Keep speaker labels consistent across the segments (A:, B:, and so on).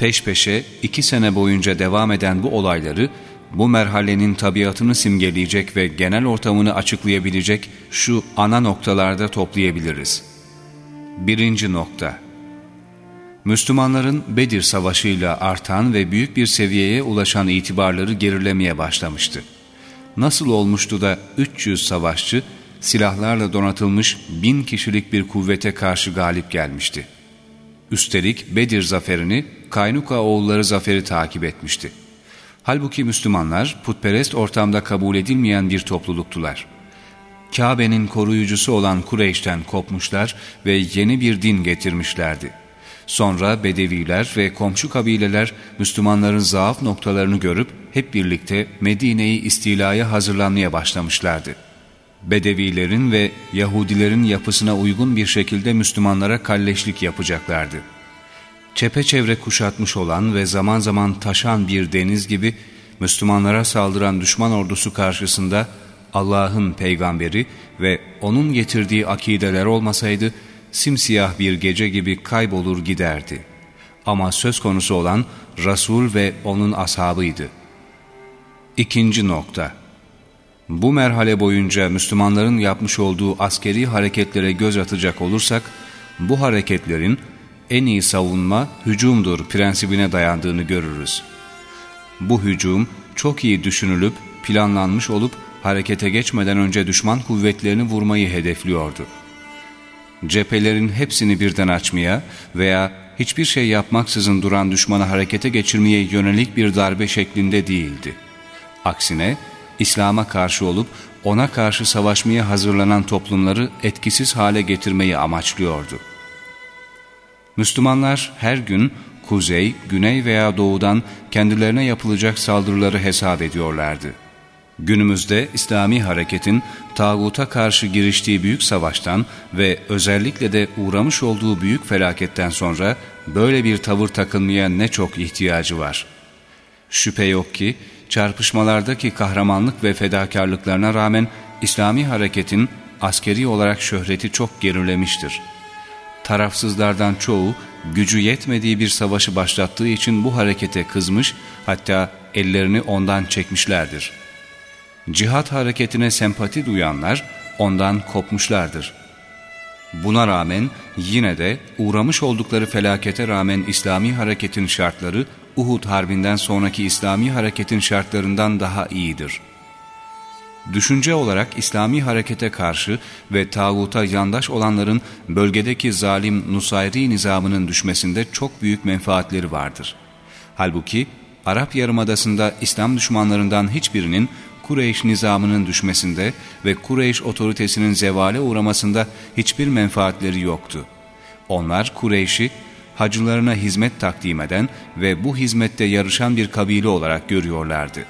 A: Peş peşe iki sene boyunca devam eden bu olayları bu merhalenin tabiatını simgeleyecek ve genel ortamını açıklayabilecek şu ana noktalarda toplayabiliriz. Birinci nokta Müslümanların Bedir Savaşı'yla artan ve büyük bir seviyeye ulaşan itibarları gerilemeye başlamıştı. Nasıl olmuştu da 300 savaşçı silahlarla donatılmış bin kişilik bir kuvvete karşı galip gelmişti. Üstelik Bedir zaferini Kaynuka oğulları zaferi takip etmişti. Halbuki Müslümanlar putperest ortamda kabul edilmeyen bir topluluktular. Kabe'nin koruyucusu olan Kureyş'ten kopmuşlar ve yeni bir din getirmişlerdi. Sonra Bedeviler ve komşu kabileler Müslümanların zaaf noktalarını görüp hep birlikte Medine'yi istilaya hazırlanmaya başlamışlardı. Bedevilerin ve Yahudilerin yapısına uygun bir şekilde Müslümanlara kalleşlik yapacaklardı. Çepeçevre kuşatmış olan ve zaman zaman taşan bir deniz gibi Müslümanlara saldıran düşman ordusu karşısında Allah'ın peygamberi ve onun getirdiği akideler olmasaydı simsiyah bir gece gibi kaybolur giderdi. Ama söz konusu olan Resul ve onun ashabıydı. İkinci nokta Bu merhale boyunca Müslümanların yapmış olduğu askeri hareketlere göz atacak olursak, bu hareketlerin en iyi savunma hücumdur prensibine dayandığını görürüz. Bu hücum çok iyi düşünülüp planlanmış olup harekete geçmeden önce düşman kuvvetlerini vurmayı hedefliyordu. Cephelerin hepsini birden açmaya veya hiçbir şey yapmaksızın duran düşmanı harekete geçirmeye yönelik bir darbe şeklinde değildi. Aksine İslam'a karşı olup ona karşı savaşmaya hazırlanan toplumları etkisiz hale getirmeyi amaçlıyordu. Müslümanlar her gün kuzey, güney veya doğudan kendilerine yapılacak saldırıları hesap ediyorlardı. Günümüzde İslami hareketin tağuta karşı giriştiği büyük savaştan ve özellikle de uğramış olduğu büyük felaketten sonra böyle bir tavır takılmaya ne çok ihtiyacı var. Şüphe yok ki çarpışmalardaki kahramanlık ve fedakarlıklarına rağmen İslami hareketin askeri olarak şöhreti çok gerilemiştir. Tarafsızlardan çoğu gücü yetmediği bir savaşı başlattığı için bu harekete kızmış hatta ellerini ondan çekmişlerdir.'' cihat hareketine sempati duyanlar ondan kopmuşlardır. Buna rağmen yine de uğramış oldukları felakete rağmen İslami hareketin şartları Uhud Harbi'nden sonraki İslami hareketin şartlarından daha iyidir. Düşünce olarak İslami harekete karşı ve tağuta yandaş olanların bölgedeki zalim Nusayri nizamının düşmesinde çok büyük menfaatleri vardır. Halbuki Arap Yarımadası'nda İslam düşmanlarından hiçbirinin Kureyş nizamının düşmesinde ve Kureyş otoritesinin zevale uğramasında hiçbir menfaatleri yoktu. Onlar Kureyş'i hacılarına hizmet takdim eden ve bu hizmette yarışan bir kabile olarak görüyorlardı.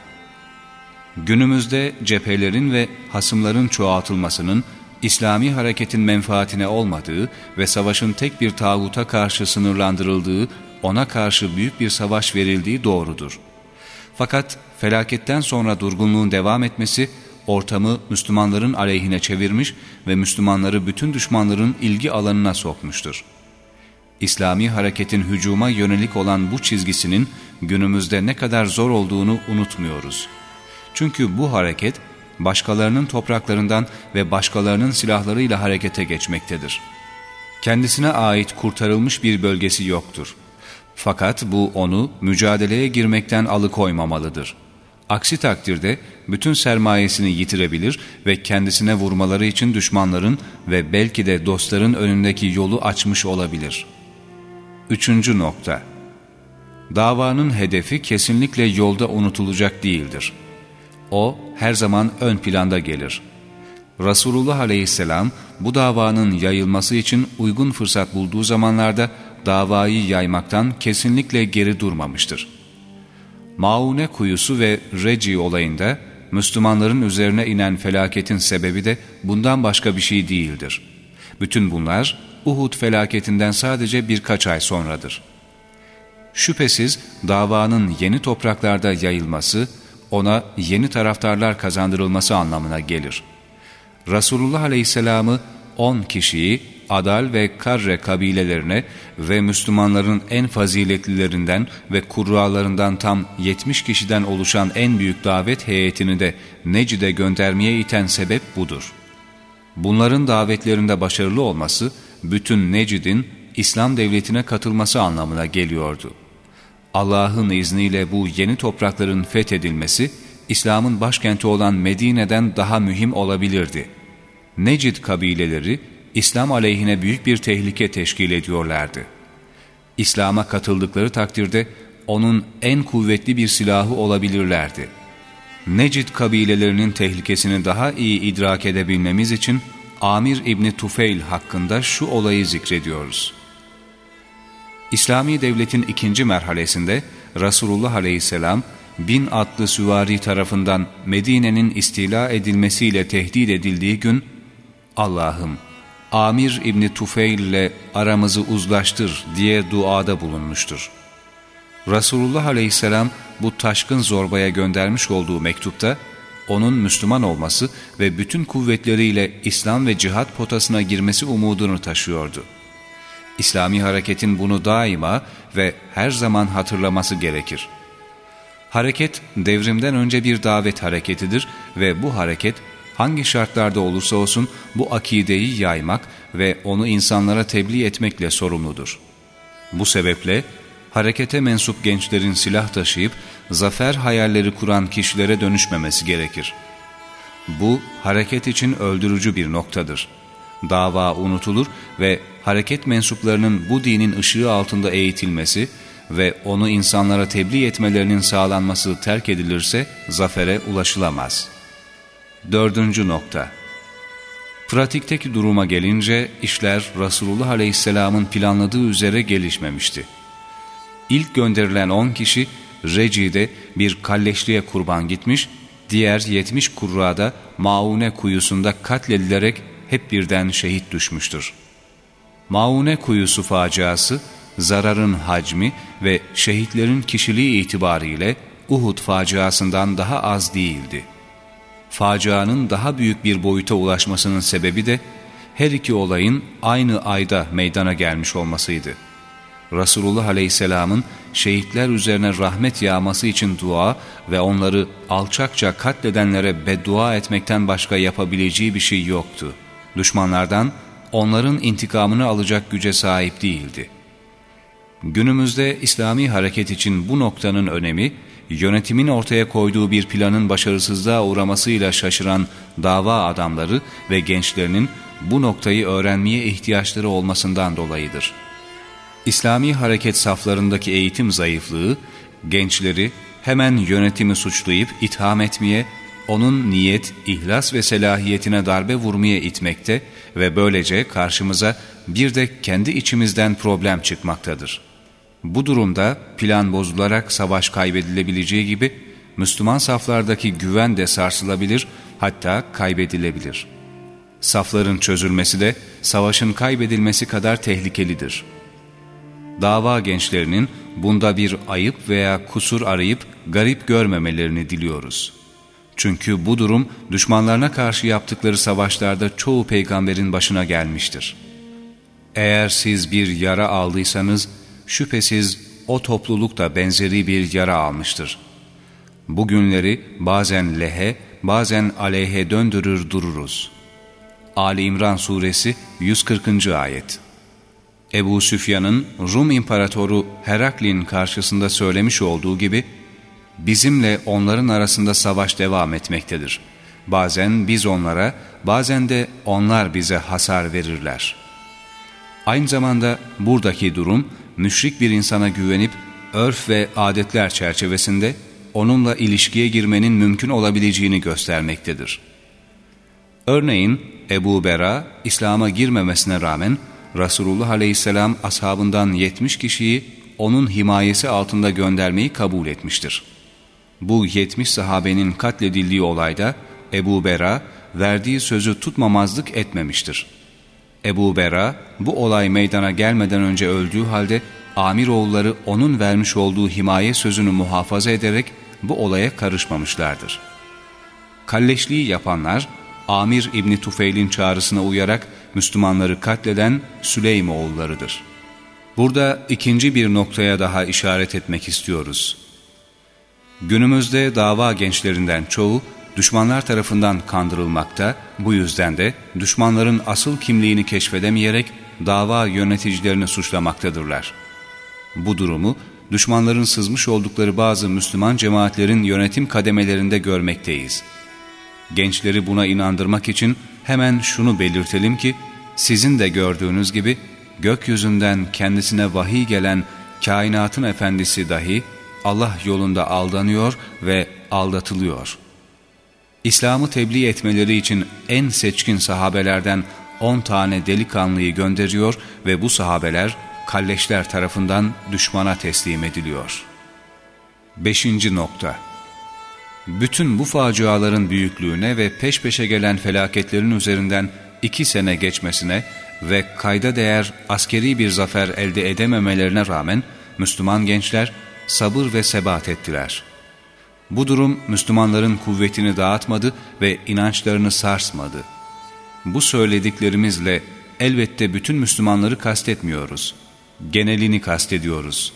A: Günümüzde cephelerin ve hasımların çoğaltılmasının İslami hareketin menfaatine olmadığı ve savaşın tek bir tağuta karşı sınırlandırıldığı, ona karşı büyük bir savaş verildiği doğrudur. Fakat felaketten sonra durgunluğun devam etmesi ortamı Müslümanların aleyhine çevirmiş ve Müslümanları bütün düşmanların ilgi alanına sokmuştur. İslami hareketin hücuma yönelik olan bu çizgisinin günümüzde ne kadar zor olduğunu unutmuyoruz. Çünkü bu hareket başkalarının topraklarından ve başkalarının silahlarıyla harekete geçmektedir. Kendisine ait kurtarılmış bir bölgesi yoktur. Fakat bu onu mücadeleye girmekten alıkoymamalıdır. Aksi takdirde bütün sermayesini yitirebilir ve kendisine vurmaları için düşmanların ve belki de dostların önündeki yolu açmış olabilir. Üçüncü nokta Davanın hedefi kesinlikle yolda unutulacak değildir. O her zaman ön planda gelir. Resulullah aleyhisselam bu davanın yayılması için uygun fırsat bulduğu zamanlarda davayı yaymaktan kesinlikle geri durmamıştır. Maune kuyusu ve Reci olayında Müslümanların üzerine inen felaketin sebebi de bundan başka bir şey değildir. Bütün bunlar Uhud felaketinden sadece birkaç ay sonradır. Şüphesiz davanın yeni topraklarda yayılması, ona yeni taraftarlar kazandırılması anlamına gelir. Resulullah Aleyhisselam'ı 10 kişiyi Adal ve Karre kabilelerine ve Müslümanların en faziletlilerinden ve kurralarından tam 70 kişiden oluşan en büyük davet heyetini de Necid'e göndermeye iten sebep budur. Bunların davetlerinde başarılı olması, bütün Necid'in İslam devletine katılması anlamına geliyordu. Allah'ın izniyle bu yeni toprakların fethedilmesi, İslam'ın başkenti olan Medine'den daha mühim olabilirdi. Necid kabileleri, İslam aleyhine büyük bir tehlike teşkil ediyorlardı. İslam'a katıldıkları takdirde onun en kuvvetli bir silahı olabilirlerdi. Necid kabilelerinin tehlikesini daha iyi idrak edebilmemiz için Amir İbni Tufeil hakkında şu olayı zikrediyoruz. İslami devletin ikinci merhalesinde Resulullah Aleyhisselam bin atlı süvari tarafından Medine'nin istila edilmesiyle tehdit edildiği gün Allah'ım Amir İbni Tufeil ile aramızı uzlaştır diye duada bulunmuştur. Resulullah Aleyhisselam bu taşkın zorbaya göndermiş olduğu mektupta onun Müslüman olması ve bütün kuvvetleriyle İslam ve cihat potasına girmesi umudunu taşıyordu. İslami hareketin bunu daima ve her zaman hatırlaması gerekir. Hareket devrimden önce bir davet hareketidir ve bu hareket hangi şartlarda olursa olsun bu akideyi yaymak ve onu insanlara tebliğ etmekle sorumludur. Bu sebeple harekete mensup gençlerin silah taşıyıp zafer hayalleri kuran kişilere dönüşmemesi gerekir. Bu hareket için öldürücü bir noktadır. Dava unutulur ve hareket mensuplarının bu dinin ışığı altında eğitilmesi ve onu insanlara tebliğ etmelerinin sağlanması terk edilirse zafere ulaşılamaz. Dördüncü nokta Pratikteki duruma gelince işler Resulullah Aleyhisselam'ın planladığı üzere gelişmemişti. İlk gönderilen on kişi Reci'de bir kalleşliğe kurban gitmiş, diğer yetmiş kurrada Maune kuyusunda katledilerek hep birden şehit düşmüştür. Maune kuyusu faciası, zararın hacmi ve şehitlerin kişiliği itibariyle Uhud faciasından daha az değildi. Facianın daha büyük bir boyuta ulaşmasının sebebi de her iki olayın aynı ayda meydana gelmiş olmasıydı. Resulullah Aleyhisselam'ın şehitler üzerine rahmet yağması için dua ve onları alçakça katledenlere beddua etmekten başka yapabileceği bir şey yoktu. Düşmanlardan onların intikamını alacak güce sahip değildi. Günümüzde İslami hareket için bu noktanın önemi, yönetimin ortaya koyduğu bir planın başarısızlığa uğramasıyla şaşıran dava adamları ve gençlerinin bu noktayı öğrenmeye ihtiyaçları olmasından dolayıdır. İslami hareket saflarındaki eğitim zayıflığı, gençleri hemen yönetimi suçlayıp itham etmeye, onun niyet, ihlas ve selahiyetine darbe vurmaya itmekte ve böylece karşımıza bir de kendi içimizden problem çıkmaktadır. Bu durumda plan bozularak savaş kaybedilebileceği gibi Müslüman saflardaki güven de sarsılabilir hatta kaybedilebilir. Safların çözülmesi de savaşın kaybedilmesi kadar tehlikelidir.'' dava gençlerinin bunda bir ayıp veya kusur arayıp garip görmemelerini diliyoruz. Çünkü bu durum düşmanlarına karşı yaptıkları savaşlarda çoğu peygamberin başına gelmiştir. Eğer siz bir yara aldıysanız şüphesiz o topluluk da benzeri bir yara almıştır. Bugünleri bazen lehe bazen aleyhe döndürür dururuz. Ali İmran Suresi 140. Ayet Ebu Süfyan'ın Rum İmparatoru Heraklin karşısında söylemiş olduğu gibi, bizimle onların arasında savaş devam etmektedir. Bazen biz onlara, bazen de onlar bize hasar verirler. Aynı zamanda buradaki durum, müşrik bir insana güvenip, örf ve adetler çerçevesinde onunla ilişkiye girmenin mümkün olabileceğini göstermektedir. Örneğin Ebu Bera, İslam'a girmemesine rağmen, Resulullah Aleyhisselam ashabından 70 kişiyi onun himayesi altında göndermeyi kabul etmiştir. Bu 70 sahabenin katledildiği olayda Ebu Bera verdiği sözü tutmamazlık etmemiştir. Ebu Bera bu olay meydana gelmeden önce öldüğü halde Amiroğulları onun vermiş olduğu himaye sözünü muhafaza ederek bu olaya karışmamışlardır. Kalleşliği yapanlar Amir İbni Tufeil'in çağrısına uyarak Müslümanları katleden Süleym oğullarıdır. Burada ikinci bir noktaya daha işaret etmek istiyoruz. Günümüzde dava gençlerinden çoğu düşmanlar tarafından kandırılmakta, bu yüzden de düşmanların asıl kimliğini keşfedemeyerek dava yöneticilerini suçlamaktadırlar. Bu durumu düşmanların sızmış oldukları bazı Müslüman cemaatlerin yönetim kademelerinde görmekteyiz. Gençleri buna inandırmak için hemen şunu belirtelim ki, sizin de gördüğünüz gibi gökyüzünden kendisine vahiy gelen kainatın efendisi dahi Allah yolunda aldanıyor ve aldatılıyor. İslam'ı tebliğ etmeleri için en seçkin sahabelerden on tane delikanlıyı gönderiyor ve bu sahabeler kalleşler tarafından düşmana teslim ediliyor. Beşinci nokta Bütün bu faciaların büyüklüğüne ve peş peşe gelen felaketlerin üzerinden iki sene geçmesine ve kayda değer askeri bir zafer elde edememelerine rağmen Müslüman gençler sabır ve sebat ettiler. Bu durum Müslümanların kuvvetini dağıtmadı ve inançlarını sarsmadı. Bu söylediklerimizle elbette bütün Müslümanları kastetmiyoruz. Genelini kastediyoruz.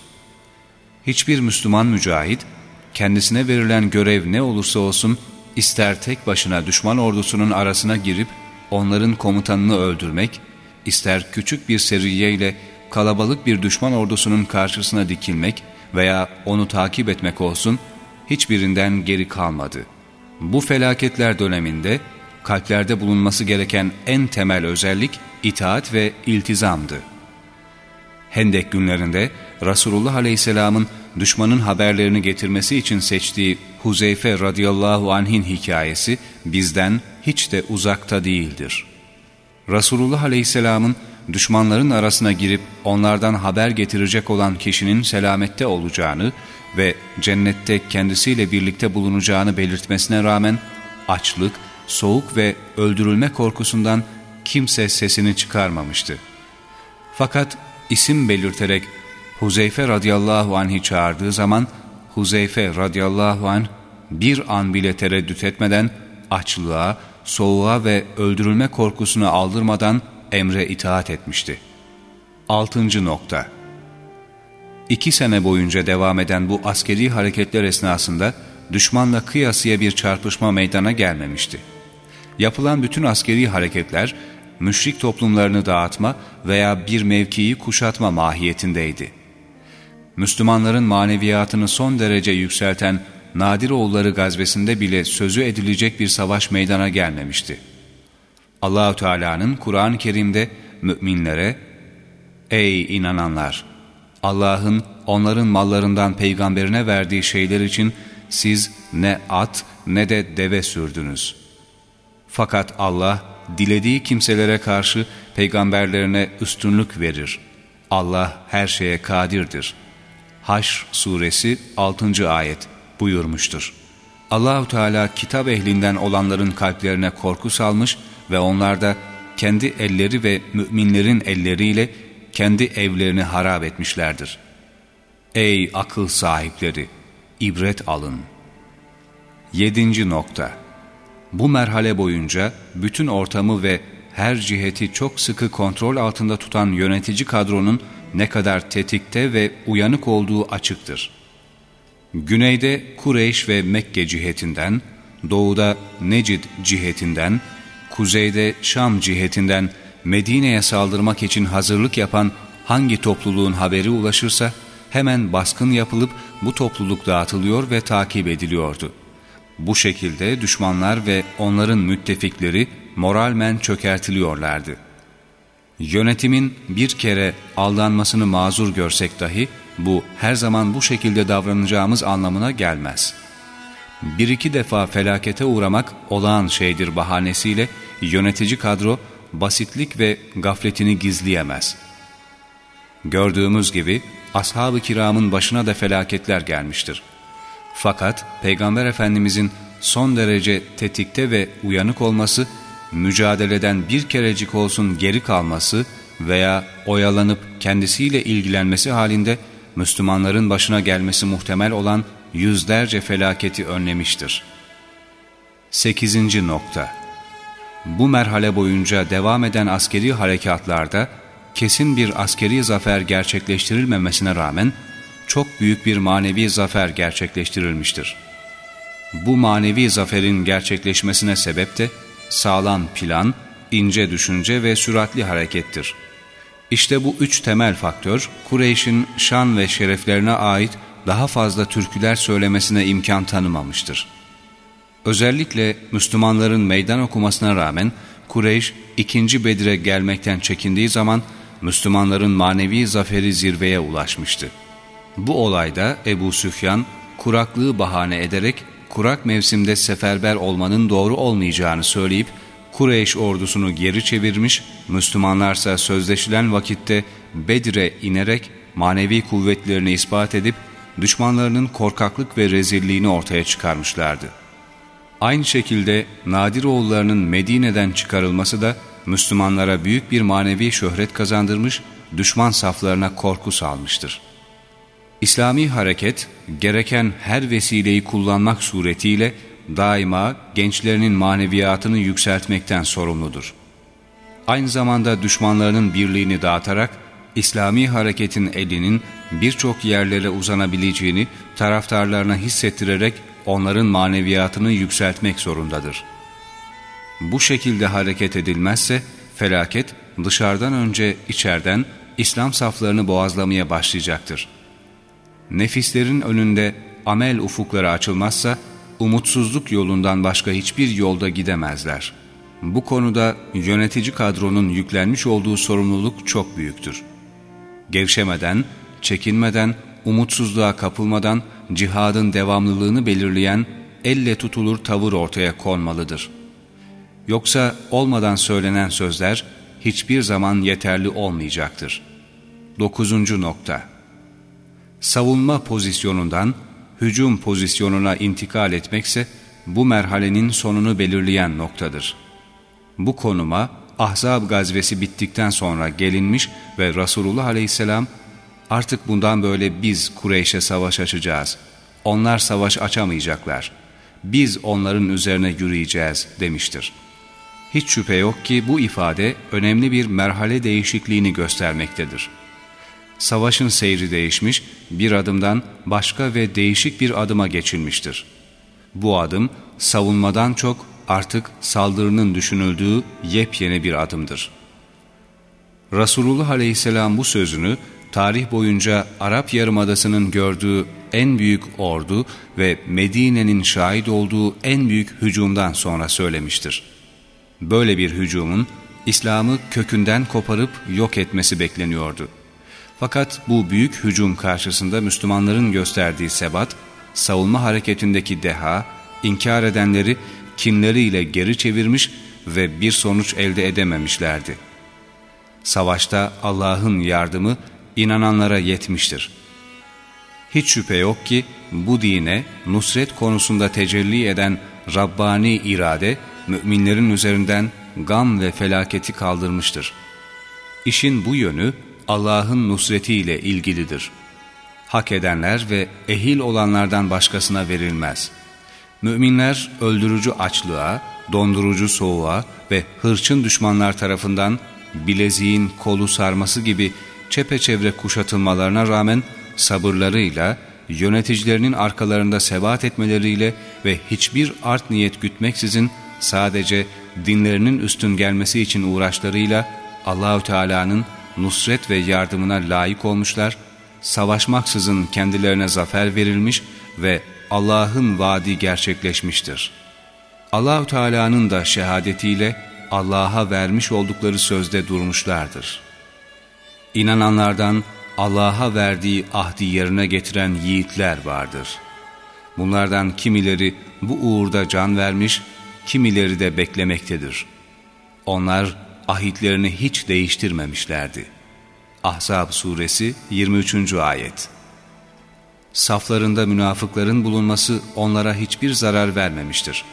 A: Hiçbir Müslüman mücahit, kendisine verilen görev ne olursa olsun, ister tek başına düşman ordusunun arasına girip onların komutanını öldürmek, ister küçük bir seriye ile kalabalık bir düşman ordusunun karşısına dikilmek veya onu takip etmek olsun, hiçbirinden geri kalmadı. Bu felaketler döneminde kalplerde bulunması gereken en temel özellik itaat ve iltizamdı. Hendek günlerinde Resulullah Aleyhisselam'ın düşmanın haberlerini getirmesi için seçtiği Huzeyfe radıyallahu anh'in hikayesi bizden hiç de uzakta değildir. Resulullah Aleyhisselam'ın düşmanların arasına girip onlardan haber getirecek olan kişinin selamette olacağını ve cennette kendisiyle birlikte bulunacağını belirtmesine rağmen açlık, soğuk ve öldürülme korkusundan kimse sesini çıkarmamıştı. Fakat isim belirterek Huzeyfe radıyallahu anh'i çağırdığı zaman Huzeyfe radıyallahu anh bir an bile tereddüt etmeden açlığa, soğuğa ve öldürülme korkusunu aldırmadan emre itaat etmişti. 6. nokta İki sene boyunca devam eden bu askeri hareketler esnasında düşmanla kıyasıya bir çarpışma meydana gelmemişti. Yapılan bütün askeri hareketler müşrik toplumlarını dağıtma veya bir mevkiyi kuşatma mahiyetindeydi. Müslümanların maneviyatını son derece yükselten Nadiroğulları gazvesinde bile sözü edilecek bir savaş meydana gelmemişti. Allahü Teala'nın Kur'an-ı Kerim'de müminlere Ey inananlar! Allah'ın onların mallarından peygamberine verdiği şeyler için siz ne at ne de deve sürdünüz. Fakat Allah dilediği kimselere karşı peygamberlerine üstünlük verir. Allah her şeye kadirdir. Haşr suresi 6. ayet buyurmuştur. Allahu Teala kitap ehlinden olanların kalplerine korku salmış ve onlarda kendi elleri ve müminlerin elleriyle kendi evlerini harap etmişlerdir. Ey akıl sahipleri! ibret alın. 7. nokta Bu merhale boyunca bütün ortamı ve her ciheti çok sıkı kontrol altında tutan yönetici kadronun ne kadar tetikte ve uyanık olduğu açıktır. Güneyde Kureyş ve Mekke cihetinden, doğuda Necid cihetinden, kuzeyde Şam cihetinden Medine'ye saldırmak için hazırlık yapan hangi topluluğun haberi ulaşırsa hemen baskın yapılıp bu topluluk dağıtılıyor ve takip ediliyordu. Bu şekilde düşmanlar ve onların müttefikleri moralmen çökertiliyorlardı. Yönetimin bir kere aldanmasını mazur görsek dahi bu her zaman bu şekilde davranacağımız anlamına gelmez. Bir iki defa felakete uğramak olağan şeydir bahanesiyle yönetici kadro basitlik ve gafletini gizleyemez. Gördüğümüz gibi ashab-ı kiramın başına da felaketler gelmiştir. Fakat Peygamber Efendimizin son derece tetikte ve uyanık olması, mücadeleden bir kerecik olsun geri kalması veya oyalanıp kendisiyle ilgilenmesi halinde Müslümanların başına gelmesi muhtemel olan yüzlerce felaketi önlemiştir. 8. nokta Bu merhale boyunca devam eden askeri harekatlarda kesin bir askeri zafer gerçekleştirilmemesine rağmen çok büyük bir manevi zafer gerçekleştirilmiştir. Bu manevi zaferin gerçekleşmesine sebep de sağlam plan, ince düşünce ve süratli harekettir. İşte bu üç temel faktör Kureyş'in şan ve şereflerine ait daha fazla türküler söylemesine imkan tanımamıştır. Özellikle Müslümanların meydan okumasına rağmen Kureyş ikinci Bedir'e gelmekten çekindiği zaman Müslümanların manevi zaferi zirveye ulaşmıştı. Bu olayda Ebu Süfyan kuraklığı bahane ederek kurak mevsimde seferber olmanın doğru olmayacağını söyleyip Kureyş ordusunu geri çevirmiş, Müslümanlarsa sözleşilen vakitte Bedir'e inerek manevi kuvvetlerini ispat edip düşmanlarının korkaklık ve rezilliğini ortaya çıkarmışlardı. Aynı şekilde Nadiroğullarının Medine'den çıkarılması da Müslümanlara büyük bir manevi şöhret kazandırmış, düşman saflarına korku salmıştır. İslami hareket gereken her vesileyi kullanmak suretiyle daima gençlerinin maneviyatını yükseltmekten sorumludur. Aynı zamanda düşmanlarının birliğini dağıtarak İslami hareketin elinin birçok yerlere uzanabileceğini taraftarlarına hissettirerek onların maneviyatını yükseltmek zorundadır. Bu şekilde hareket edilmezse felaket dışarıdan önce içeriden İslam saflarını boğazlamaya başlayacaktır. Nefislerin önünde amel ufukları açılmazsa umutsuzluk yolundan başka hiçbir yolda gidemezler. Bu konuda yönetici kadronun yüklenmiş olduğu sorumluluk çok büyüktür. Gevşemeden, çekinmeden, umutsuzluğa kapılmadan cihadın devamlılığını belirleyen elle tutulur tavır ortaya konmalıdır. Yoksa olmadan söylenen sözler hiçbir zaman yeterli olmayacaktır. 9. nokta Savunma pozisyonundan hücum pozisyonuna intikal etmekse bu merhalenin sonunu belirleyen noktadır. Bu konuma Ahzab gazvesi bittikten sonra gelinmiş ve Resulullah aleyhisselam artık bundan böyle biz Kureyş'e savaş açacağız. Onlar savaş açamayacaklar. Biz onların üzerine yürüyeceğiz demiştir. Hiç şüphe yok ki bu ifade önemli bir merhale değişikliğini göstermektedir. Savaşın seyri değişmiş, bir adımdan başka ve değişik bir adıma geçilmiştir. Bu adım savunmadan çok artık saldırının düşünüldüğü yepyeni bir adımdır. Resulullah Aleyhisselam bu sözünü tarih boyunca Arap Yarımadası'nın gördüğü en büyük ordu ve Medine'nin şahit olduğu en büyük hücumdan sonra söylemiştir. Böyle bir hücumun İslam'ı kökünden koparıp yok etmesi bekleniyordu. Fakat bu büyük hücum karşısında Müslümanların gösterdiği sebat, savunma hareketindeki deha, inkar edenleri kinleriyle geri çevirmiş ve bir sonuç elde edememişlerdi. Savaşta Allah'ın yardımı inananlara yetmiştir. Hiç şüphe yok ki bu dine nusret konusunda tecelli eden Rabbani irade müminlerin üzerinden gam ve felaketi kaldırmıştır. İşin bu yönü Allah'ın nusretiyle ilgilidir. Hak edenler ve ehil olanlardan başkasına verilmez. Müminler öldürücü açlığa, dondurucu soğuğa ve hırçın düşmanlar tarafından bileziğin kolu sarması gibi çepeçevre kuşatılmalarına rağmen sabırlarıyla, yöneticilerinin arkalarında sebat etmeleriyle ve hiçbir art niyet gütmeksizin sadece dinlerinin üstün gelmesi için uğraşlarıyla Allahü Teala'nın nusret ve yardımına layık olmuşlar, savaşmaksızın kendilerine zafer verilmiş ve Allah'ın vaadi gerçekleşmiştir. Allahü Teala'nın da şehadetiyle Allah'a vermiş oldukları sözde durmuşlardır. İnananlardan Allah'a verdiği ahdi yerine getiren yiğitler vardır. Bunlardan kimileri bu uğurda can vermiş, kimileri de beklemektedir. Onlar ahitlerini hiç değiştirmemişlerdi. Ahzab suresi 23. ayet Saflarında münafıkların bulunması onlara hiçbir zarar vermemiştir.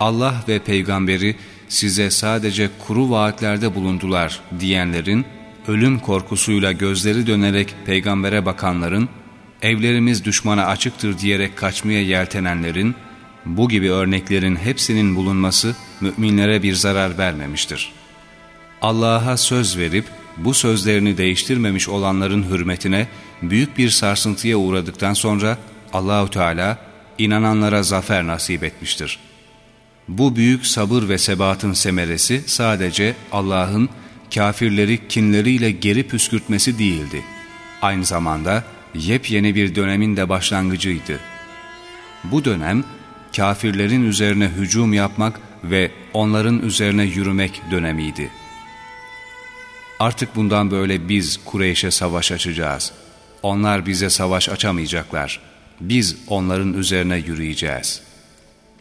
A: Allah ve peygamberi size sadece kuru vaatlerde bulundular diyenlerin, ölüm korkusuyla gözleri dönerek peygambere bakanların, evlerimiz düşmana açıktır diyerek kaçmaya yeltenenlerin, bu gibi örneklerin hepsinin bulunması müminlere bir zarar vermemiştir. Allah'a söz verip bu sözlerini değiştirmemiş olanların hürmetine büyük bir sarsıntıya uğradıktan sonra Allahu Teala inananlara zafer nasip etmiştir. Bu büyük sabır ve sebatın semeresi sadece Allah'ın kafirleri kinleriyle geri püskürtmesi değildi. Aynı zamanda yepyeni bir dönemin de başlangıcıydı. Bu dönem kafirlerin üzerine hücum yapmak ve onların üzerine yürümek dönemiydi. Artık bundan böyle biz Kureyş'e savaş açacağız. Onlar bize savaş açamayacaklar. Biz onların üzerine yürüyeceğiz.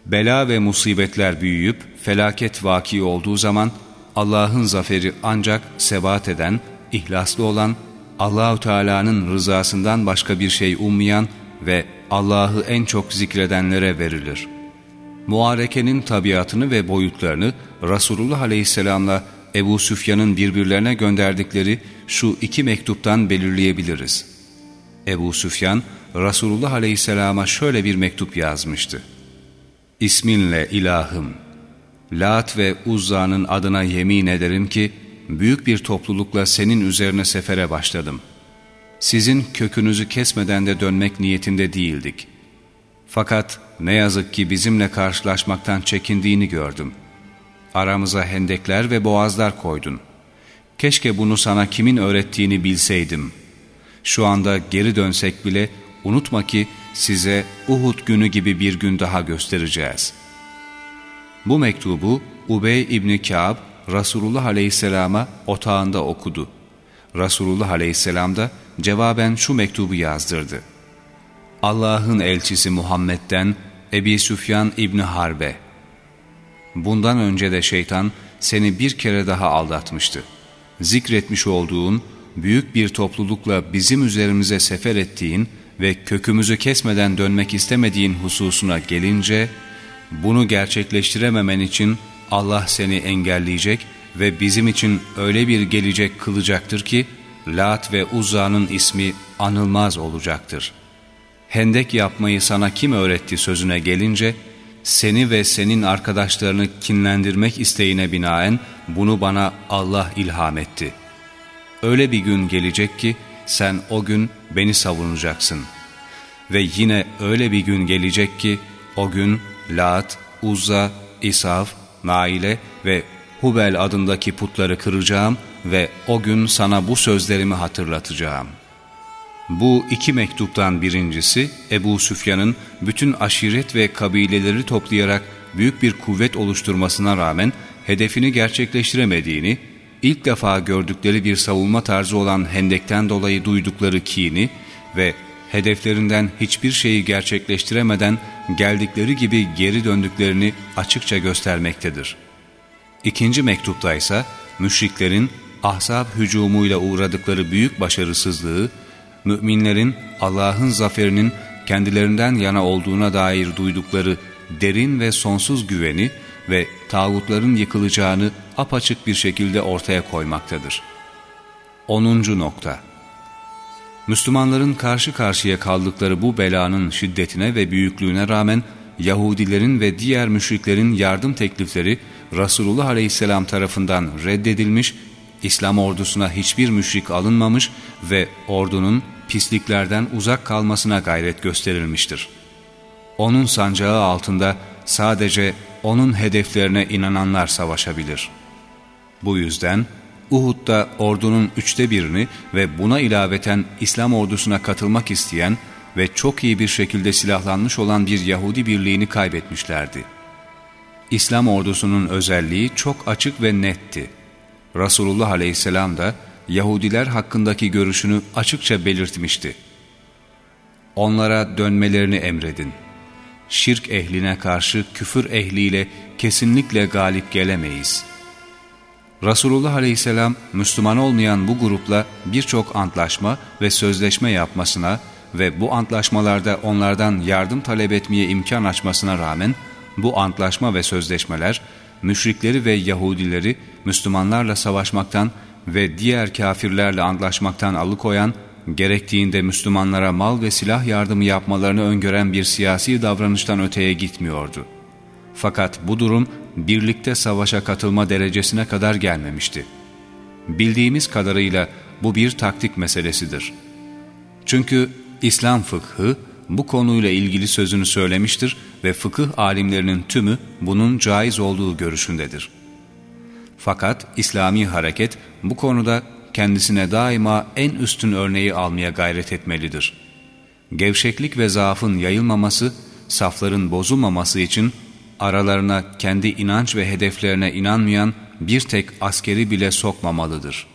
A: Bela ve musibetler büyüyüp felaket vaki olduğu zaman Allah'ın zaferi ancak sebat eden, ihlaslı olan, Allahu Teala'nın rızasından başka bir şey ummayan ve Allah'ı en çok zikredenlere verilir. Muharekenin tabiatını ve boyutlarını Resulullah Aleyhisselam'la Ebu Süfyan'ın birbirlerine gönderdikleri şu iki mektuptan belirleyebiliriz. Ebu Süfyan, Resulullah Aleyhisselam'a şöyle bir mektup yazmıştı. İsminle ilahım, Lat ve Uzza'nın adına yemin ederim ki, büyük bir toplulukla senin üzerine sefere başladım. Sizin kökünüzü kesmeden de dönmek niyetinde değildik. Fakat ne yazık ki bizimle karşılaşmaktan çekindiğini gördüm. Aramıza hendekler ve boğazlar koydun. Keşke bunu sana kimin öğrettiğini bilseydim. Şu anda geri dönsek bile unutma ki size Uhud günü gibi bir gün daha göstereceğiz. Bu mektubu Ubey İbni Kâb Resulullah Aleyhisselam'a otağında okudu. Resulullah Aleyhisselam da cevaben şu mektubu yazdırdı. Allah'ın elçisi Muhammed'den Ebi Süfyan İbni Harbe Bundan önce de şeytan seni bir kere daha aldatmıştı. Zikretmiş olduğun, büyük bir toplulukla bizim üzerimize sefer ettiğin ve kökümüzü kesmeden dönmek istemediğin hususuna gelince, bunu gerçekleştirememen için Allah seni engelleyecek ve bizim için öyle bir gelecek kılacaktır ki, Lat ve Uzza'nın ismi anılmaz olacaktır. Hendek yapmayı sana kim öğretti sözüne gelince, seni ve senin arkadaşlarını kinlendirmek isteğine binaen bunu bana Allah ilham etti. Öyle bir gün gelecek ki sen o gün beni savunacaksın. Ve yine öyle bir gün gelecek ki o gün Lat, Uzza, İsaf, Naile ve Hubel adındaki putları kıracağım ve o gün sana bu sözlerimi hatırlatacağım.'' Bu iki mektuptan birincisi Ebu Süfyan'ın bütün aşiret ve kabileleri toplayarak büyük bir kuvvet oluşturmasına rağmen hedefini gerçekleştiremediğini, ilk defa gördükleri bir savunma tarzı olan hendekten dolayı duydukları kini ve hedeflerinden hiçbir şeyi gerçekleştiremeden geldikleri gibi geri döndüklerini açıkça göstermektedir. İkinci mektupta ise müşriklerin ahzab hücumuyla uğradıkları büyük başarısızlığı müminlerin Allah'ın zaferinin kendilerinden yana olduğuna dair duydukları derin ve sonsuz güveni ve tağutların yıkılacağını apaçık bir şekilde ortaya koymaktadır. 10. nokta Müslümanların karşı karşıya kaldıkları bu belanın şiddetine ve büyüklüğüne rağmen Yahudilerin ve diğer müşriklerin yardım teklifleri Resulullah Aleyhisselam tarafından reddedilmiş İslam ordusuna hiçbir müşrik alınmamış ve ordunun pisliklerden uzak kalmasına gayret gösterilmiştir. Onun sancağı altında sadece onun hedeflerine inananlar savaşabilir. Bu yüzden Uhud'da ordunun üçte birini ve buna ilaveten İslam ordusuna katılmak isteyen ve çok iyi bir şekilde silahlanmış olan bir Yahudi birliğini kaybetmişlerdi. İslam ordusunun özelliği çok açık ve netti. Resulullah aleyhisselam da Yahudiler hakkındaki görüşünü açıkça belirtmişti. Onlara dönmelerini emredin. Şirk ehline karşı küfür ehliyle kesinlikle galip gelemeyiz. Resulullah aleyhisselam Müslüman olmayan bu grupla birçok antlaşma ve sözleşme yapmasına ve bu antlaşmalarda onlardan yardım talep etmeye imkan açmasına rağmen bu antlaşma ve sözleşmeler müşrikleri ve Yahudileri Müslümanlarla savaşmaktan ve diğer kafirlerle antlaşmaktan alıkoyan, gerektiğinde Müslümanlara mal ve silah yardımı yapmalarını öngören bir siyasi davranıştan öteye gitmiyordu. Fakat bu durum birlikte savaşa katılma derecesine kadar gelmemişti. Bildiğimiz kadarıyla bu bir taktik meselesidir. Çünkü İslam fıkhı bu konuyla ilgili sözünü söylemiştir ve fıkıh alimlerinin tümü bunun caiz olduğu görüşündedir. Fakat İslami hareket bu konuda kendisine daima en üstün örneği almaya gayret etmelidir. Gevşeklik ve zaafın yayılmaması, safların bozulmaması için aralarına kendi inanç ve hedeflerine inanmayan bir tek askeri bile sokmamalıdır.''